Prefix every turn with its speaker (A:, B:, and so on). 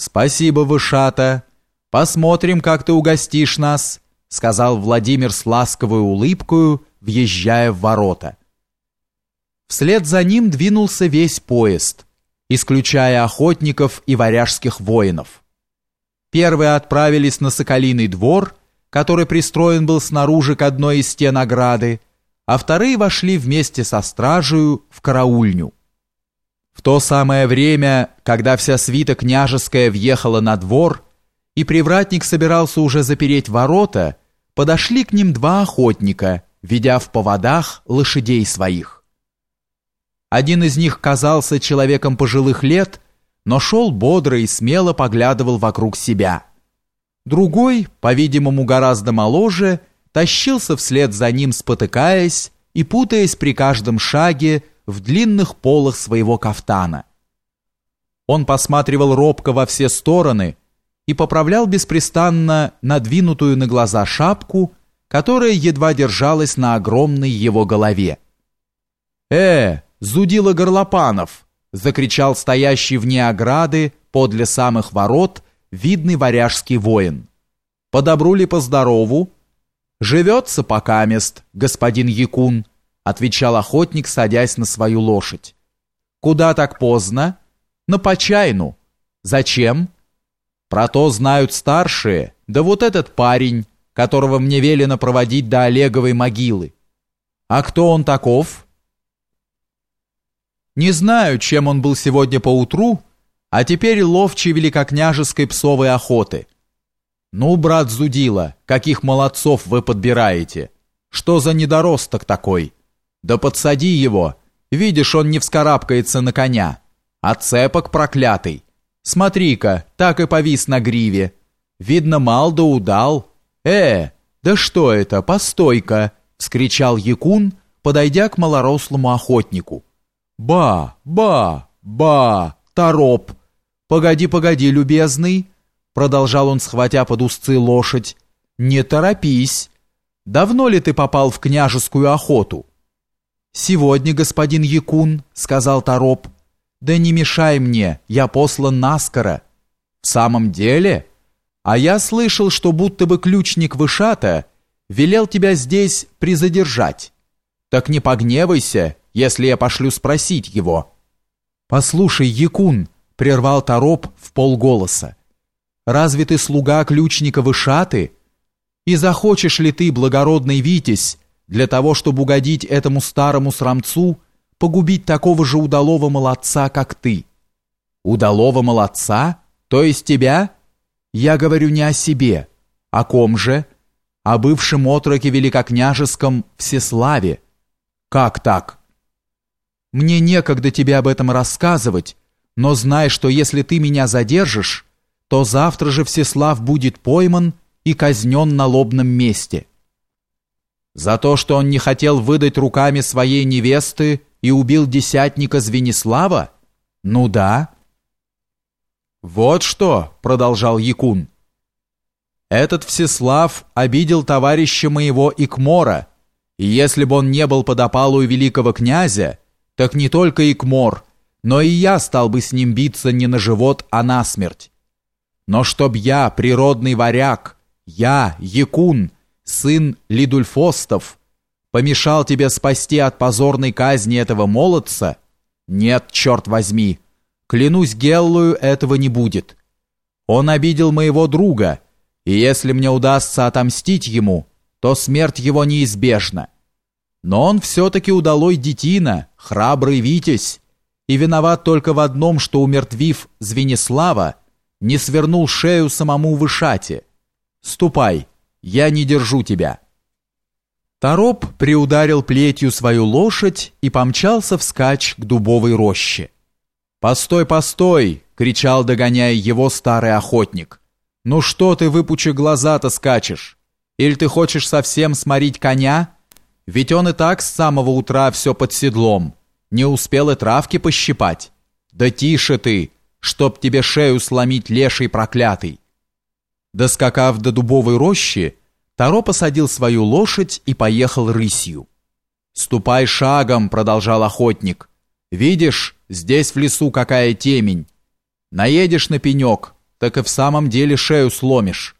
A: «Спасибо, Вышата. Посмотрим, как ты угостишь нас», сказал Владимир с ласковой улыбкою, въезжая в ворота. Вслед за ним двинулся весь поезд, исключая охотников и варяжских воинов. Первые отправились на Соколиный двор, который пристроен был снаружи к одной из стен ограды, а вторые вошли вместе со стражею в караульню. В то самое время, когда вся свита княжеская въехала на двор, и привратник собирался уже запереть ворота, подошли к ним два охотника, ведя в поводах лошадей своих. Один из них казался человеком пожилых лет, но шел бодро и смело поглядывал вокруг себя. Другой, по-видимому, гораздо моложе, тащился вслед за ним, спотыкаясь и путаясь при каждом шаге, в длинных полах своего кафтана. Он посматривал робко во все стороны и поправлял беспрестанно надвинутую на глаза шапку, которая едва держалась на огромной его голове. «Э, зудила Горлопанов!» — закричал стоящий вне ограды подле самых ворот видный варяжский воин. «По ли, по здорову?» «Живется пока мест, господин Якун», отвечал охотник, садясь на свою лошадь. Куда так поздно? На почайну. Зачем? Про то знают старшие, да вот этот парень, которого мне велено проводить до Олеговой могилы. А кто он таков? Не знаю, чем он был сегодня поутру, а теперь ловчий великокняжеской псовой охоты. Ну, брат Зудила, каких молодцов вы подбираете? Что за недоросток такой?» Да подсади его. Видишь, он не вскарабкается на коня. А цепок проклятый. Смотри-ка, так и повис на гриве. Видно, мал да удал. Э, да что это, постой-ка, вскричал Якун, подойдя к малорослому охотнику. Ба, ба, ба, тороп. Погоди, погоди, любезный, продолжал он, схватя под узцы лошадь. Не торопись. Давно ли ты попал в княжескую охоту? «Сегодня, господин Якун», — сказал Тороп. «Да не мешай мне, я послан наскоро». «В самом деле? А я слышал, что будто бы ключник Вышата велел тебя здесь призадержать. Так не погневайся, если я пошлю спросить его». «Послушай, Якун», — прервал Тороп в полголоса. «Разве ты слуга ключника Вышаты? И захочешь ли ты, благородный Витязь, для того, чтобы угодить этому старому срамцу, погубить такого же удалого молодца, как ты. Удалого молодца? То есть тебя? Я говорю не о себе. О ком же? О бывшем отроке великокняжеском Всеславе. Как так? Мне некогда тебе об этом рассказывать, но знай, что если ты меня задержишь, то завтра же Всеслав будет пойман и казнен на лобном месте. За то, что он не хотел выдать руками своей невесты и убил десятника Звенислава? Ну да. Вот что, продолжал Якун. Этот Всеслав обидел товарища моего Икмора, и если бы он не был под опалу великого князя, так не только Икмор, но и я стал бы с ним биться не на живот, а на смерть. Но чтоб я, природный варяг, я, Якун, сын Лидульфостов, помешал тебе спасти от позорной казни этого молодца? Нет, черт возьми, клянусь Геллую, этого не будет. Он обидел моего друга, и если мне удастся отомстить ему, то смерть его неизбежна. Но он все-таки удалой детина, храбрый Витязь, и виноват только в одном, что, умертвив Звенислава, не свернул шею самому Вышате. Ступай, я не держу тебя». Тороп приударил плетью свою лошадь и помчался вскачь к дубовой роще. «Постой, постой!» — кричал, догоняя его старый охотник. «Ну что ты, выпучи глаза-то, скачешь? Или ты хочешь совсем сморить коня? Ведь он и так с самого утра все под седлом. Не успел и травки пощипать. Да тише ты, чтоб тебе шею сломить леший проклятый!» Доскакав до дубовой рощи, Таро посадил свою лошадь и поехал рысью. «Ступай шагом», — продолжал охотник. «Видишь, здесь в лесу какая темень. Наедешь на пенек, так и в самом деле шею сломишь.